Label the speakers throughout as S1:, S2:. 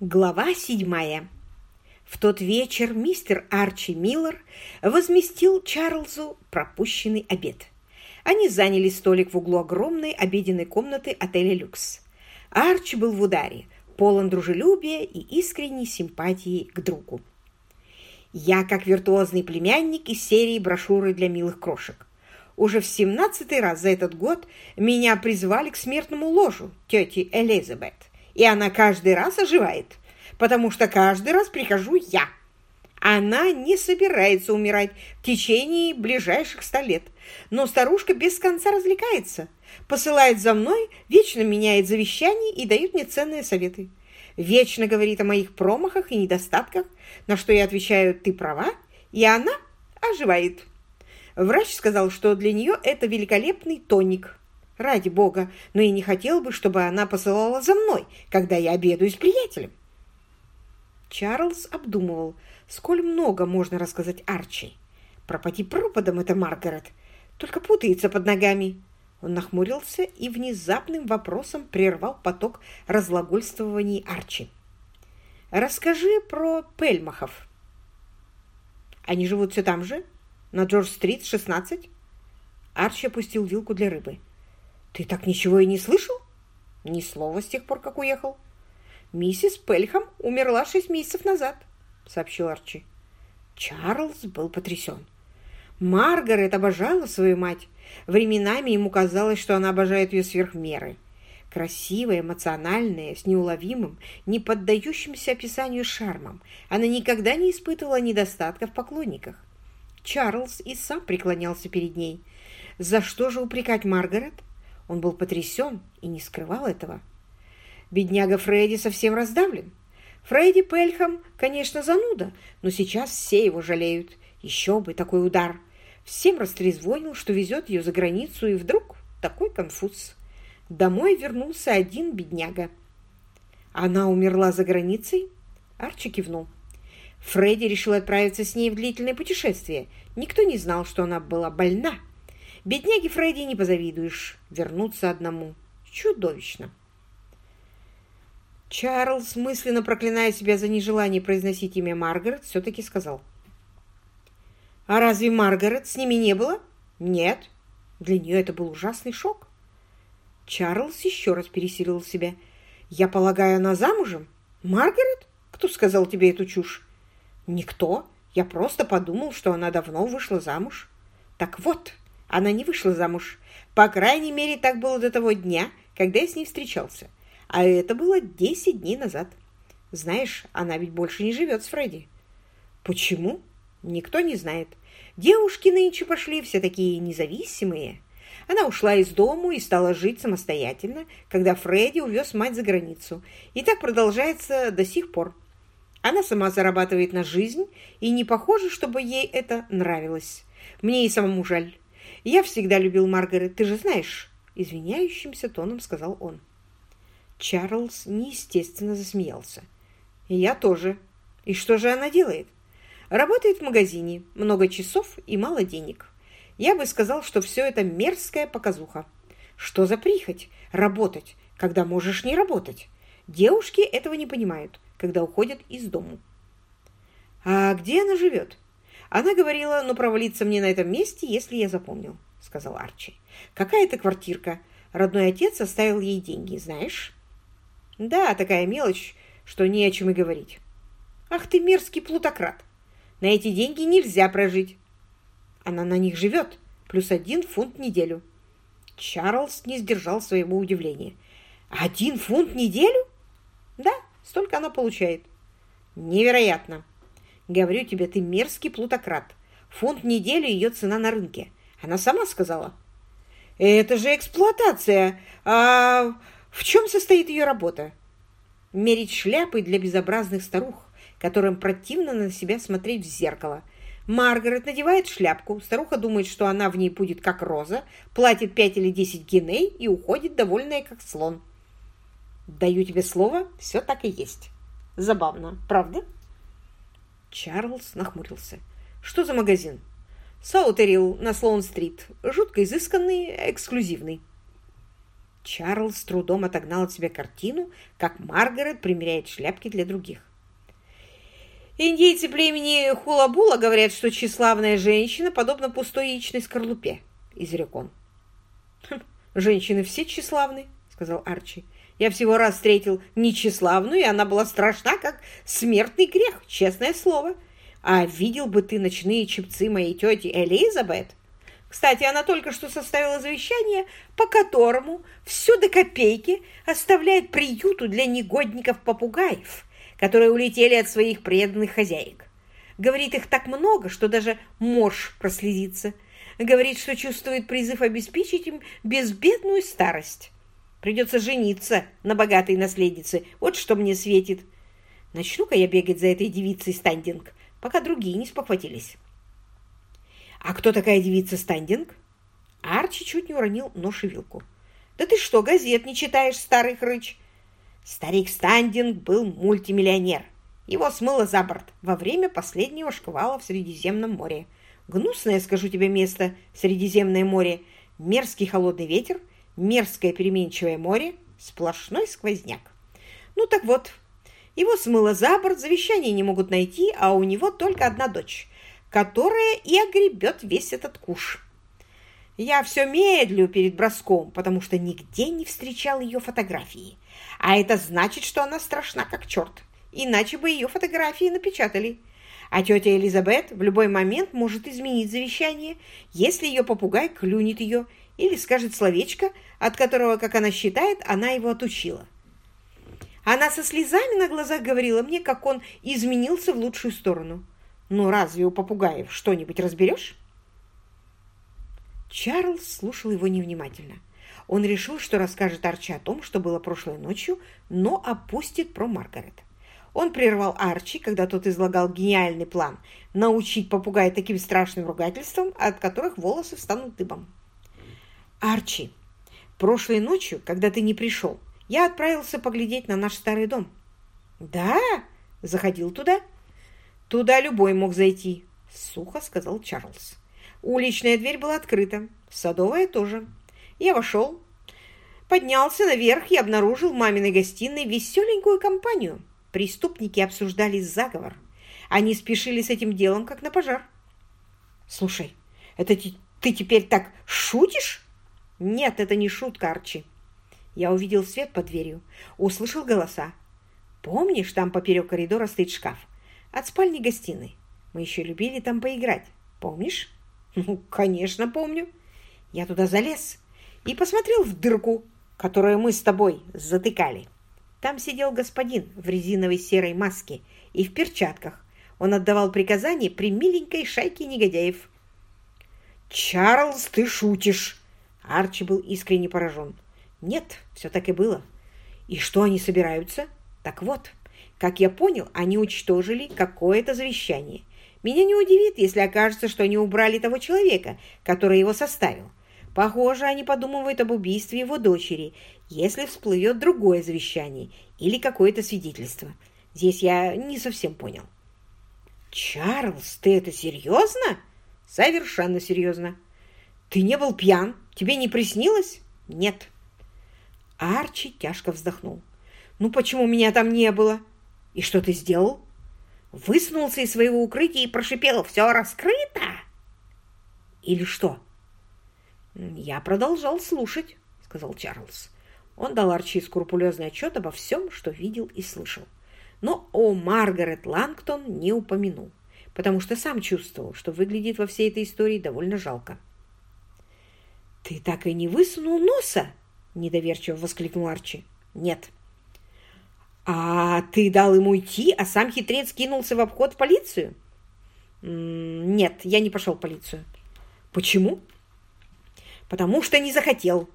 S1: Глава седьмая. В тот вечер мистер Арчи Миллер возместил Чарльзу пропущенный обед. Они заняли столик в углу огромной обеденной комнаты отеля «Люкс». Арчи был в ударе, полон дружелюбия и искренней симпатии к другу. Я как виртуозный племянник из серии брошюры для милых крошек. Уже в семнадцатый раз за этот год меня призвали к смертному ложу тети Элизабет и она каждый раз оживает, потому что каждый раз прихожу я. Она не собирается умирать в течение ближайших ста лет, но старушка без конца развлекается, посылает за мной, вечно меняет завещание и дает мне ценные советы. Вечно говорит о моих промахах и недостатках, на что я отвечаю «ты права», и она оживает. Врач сказал, что для нее это великолепный тоник, ради бога, но и не хотел бы, чтобы она посылала за мной, когда я обедаю с приятелем. Чарльз обдумывал, сколь много можно рассказать Арчи. Пропади пропадом это Маргарет, только путается под ногами. Он нахмурился и внезапным вопросом прервал поток разглагольствований Арчи. «Расскажи про Пельмахов». «Они живут все там же? На Джордж-стрит, 16?» Арчи опустил вилку для рыбы. Ты так ничего и не слышал? Ни слова с тех пор, как уехал. Миссис Пельхам умерла шесть месяцев назад, сообщил Арчи. Чарльз был потрясен. Маргарет обожала свою мать. Временами ему казалось, что она обожает ее сверх меры. Красивая, эмоциональная, с неуловимым, не поддающимся описанию шармом, она никогда не испытывала недостатка в поклонниках. Чарльз и сам преклонялся перед ней. За что же упрекать Маргарет? Он был потрясен и не скрывал этого. Бедняга Фредди совсем раздавлен. Фредди Пельхам, конечно, зануда, но сейчас все его жалеют. Еще бы такой удар. Всем растрезвонил, что везет ее за границу, и вдруг такой конфуз. Домой вернулся один бедняга. Она умерла за границей? Арчи кивнул. Фредди решил отправиться с ней в длительное путешествие. Никто не знал, что она была больна. Бедняге Фредди не позавидуешь. Вернуться одному. Чудовищно. Чарльз, мысленно проклиная себя за нежелание произносить имя Маргарет, все-таки сказал. «А разве Маргарет с ними не было?» «Нет». Для нее это был ужасный шок. Чарльз еще раз пересилил себя. «Я полагаю, она замужем? Маргарет? Кто сказал тебе эту чушь?» «Никто. Я просто подумал, что она давно вышла замуж». «Так вот, она не вышла замуж. По крайней мере, так было до того дня, когда я с ней встречался. А это было 10 дней назад. Знаешь, она ведь больше не живет с Фредди. Почему? Никто не знает. Девушки нынче пошли все такие независимые. Она ушла из дому и стала жить самостоятельно, когда Фредди увез мать за границу. И так продолжается до сих пор. Она сама зарабатывает на жизнь, и не похоже, чтобы ей это нравилось. Мне и самому жаль. «Я всегда любил Маргарет, ты же знаешь», — извиняющимся тоном сказал он. Чарльз неестественно засмеялся. «Я тоже. И что же она делает?» «Работает в магазине, много часов и мало денег. Я бы сказал, что все это мерзкая показуха. Что за прихоть? Работать, когда можешь не работать. Девушки этого не понимают, когда уходят из дому». «А где она живет?» Она говорила, ну, провалиться мне на этом месте, если я запомнил, сказал Арчи. Какая-то квартирка. Родной отец оставил ей деньги, знаешь? Да, такая мелочь, что не о чем и говорить. Ах ты мерзкий плутократ. На эти деньги нельзя прожить. Она на них живет, плюс один фунт в неделю. Чарльз не сдержал своего удивления. Один фунт в неделю? Да, столько она получает. Невероятно. Говорю тебе, ты мерзкий плутократ. Фунт в неделю ее цена на рынке. Она сама сказала. Это же эксплуатация. А в чем состоит ее работа? Мерить шляпы для безобразных старух, которым противно на себя смотреть в зеркало. Маргарет надевает шляпку, старуха думает, что она в ней будет как роза, платит пять или десять геней и уходит, довольная как слон. Даю тебе слово, все так и есть. Забавно, правда? Чарльз нахмурился. «Что за магазин?» «Саутерил на Слоун-стрит. Жутко изысканный, эксклюзивный». Чарльз с трудом отогнал от себя картину, как Маргарет примеряет шляпки для других. Индейцы племени Хулабула говорят, что тщеславная женщина подобна пустой яичной скорлупе, — изрек он. «Хм, «Женщины все тщеславны», — сказал Арчи. «Я всего раз встретил нечеславную, и она была страшна, как смертный грех, честное слово. А видел бы ты ночные чепцы моей тети Элизабет, кстати, она только что составила завещание, по которому все до копейки оставляет приюту для негодников-попугаев, которые улетели от своих преданных хозяек. Говорит их так много, что даже морж прослезится. Говорит, что чувствует призыв обеспечить им безбедную старость. Придется жениться на богатой наследнице. Вот что мне светит. Начну-ка я бегать за этой девицей Стандинг, пока другие не спохватились. «А кто такая девица Стандинг?» Арчи чуть не уронил нож и вилку. «Да ты что, газет не читаешь, старый хрыч?» Старик Стандинг был мультимиллионер. Его смыло за борт во время последнего шквала в Средиземном море. Гнусное, скажу тебе, место Средиземное море. Мерзкий холодный ветер, мерзкое переменчивое море, сплошной сквозняк. Ну так вот, его смыло за борт, завещание не могут найти, а у него только одна дочь которая и огребет весь этот куш. Я все медлю перед броском, потому что нигде не встречал ее фотографии. А это значит, что она страшна как черт. Иначе бы ее фотографии напечатали. А тетя Элизабет в любой момент может изменить завещание, если ее попугай клюнет ее или скажет словечко, от которого, как она считает, она его отучила. Она со слезами на глазах говорила мне, как он изменился в лучшую сторону. Ну, разве у попугаев что-нибудь разберешь? Чарльз слушал его невнимательно. Он решил, что расскажет Арчи о том, что было прошлой ночью, но опустит про Маргарет. Он прервал Арчи, когда тот излагал гениальный план научить попугая таким страшным ругательствам, от которых волосы встанут дыбом. «Арчи, прошлой ночью, когда ты не пришел, я отправился поглядеть на наш старый дом». «Да? Заходил туда?» «Туда любой мог зайти», — сухо сказал Чарльз. Уличная дверь была открыта, садовая тоже. Я вошел, поднялся наверх и обнаружил в маминой гостиной веселенькую компанию. Преступники обсуждали заговор. Они спешили с этим делом, как на пожар. «Слушай, это ты теперь так шутишь?» «Нет, это не шутка, Арчи». Я увидел свет под дверью, услышал голоса. «Помнишь, там поперек коридора стоит шкаф? от спальни гостиной. Мы еще любили там поиграть. Помнишь? Ну, конечно, помню. Я туда залез и посмотрел в дырку, которую мы с тобой затыкали. Там сидел господин в резиновой серой маске и в перчатках. Он отдавал приказания при миленькой шайке негодяев. «Чарльз, ты шутишь!» Арчи был искренне поражен. «Нет, все так и было. И что они собираются? Так вот, как я понял, они уничтожили какое-то завещание. Меня не удивит, если окажется, что они убрали того человека, который его составил. Похоже, они подумывают об убийстве его дочери, если всплывет другое завещание или какое-то свидетельство. Здесь я не совсем понял. «Чарльз, ты это серьезно?» «Совершенно серьезно». «Ты не был пьян? Тебе не приснилось?» «Нет». Арчи тяжко вздохнул. «Ну почему меня там не было?» И что ты сделал? Высунулся из своего укрытия и прошипел «Все раскрыто!» Или что? Я продолжал слушать, сказал Чарльз. Он дал Арчи скрупулезный отчет обо всем, что видел и слышал. Но о Маргарет Лангтон не упомянул, потому что сам чувствовал, что выглядит во всей этой истории довольно жалко. «Ты так и не высунул носа?» – недоверчиво воскликнул Арчи. «Нет», «А ты дал ему уйти, а сам хитрец кинулся в обход в полицию?» «Нет, я не пошел в полицию». «Почему?» «Потому что не захотел».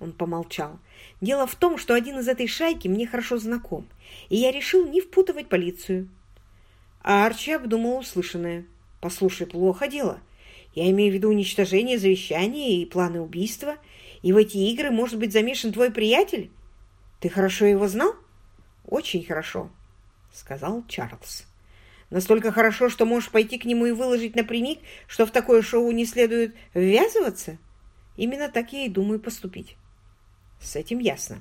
S1: Он помолчал. «Дело в том, что один из этой шайки мне хорошо знаком, и я решил не впутывать полицию». А Арчи обдумал услышанное. «Послушай, плохо дело. Я имею в виду уничтожение завещания и планы убийства, и в эти игры может быть замешан твой приятель. Ты хорошо его знал?» «Очень хорошо», — сказал Чарльз. «Настолько хорошо, что можешь пойти к нему и выложить напрямик, что в такое шоу не следует ввязываться? Именно так я и думаю поступить». С этим ясно.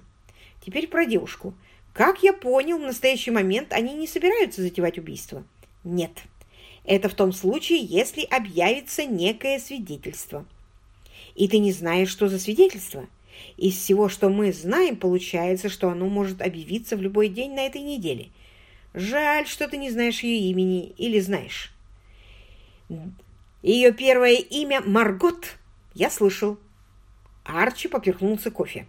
S1: Теперь про девушку. Как я понял, в настоящий момент они не собираются затевать убийство? Нет. Это в том случае, если объявится некое свидетельство. И ты не знаешь, что за свидетельство? Из всего, что мы знаем, получается, что оно может объявиться в любой день на этой неделе. Жаль, что ты не знаешь ее имени или знаешь. Ее первое имя Маргот. Я слышал. Арчи поперхнулся кофе.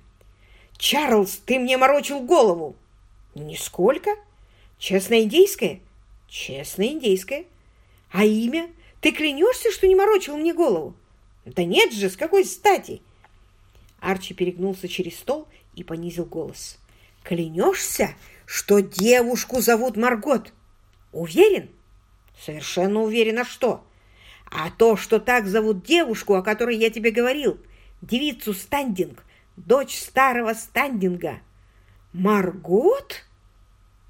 S1: «Чарльз, ты мне морочил голову!» «Нисколько. Честное индейское?» «Честное индейское. А имя? Ты клянешься, что не морочил мне голову?» «Да нет же, с какой стати?» Арчи перегнулся через стол и понизил голос. «Клянешься, что девушку зовут Маргот? Уверен?» «Совершенно уверен. А что?» «А то, что так зовут девушку, о которой я тебе говорил, девицу Стандинг, дочь старого Стандинга». «Маргот?»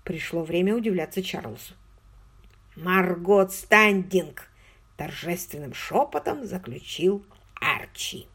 S1: Пришло время удивляться Чарльзу. «Маргот Стандинг!» торжественным шепотом заключил Арчи.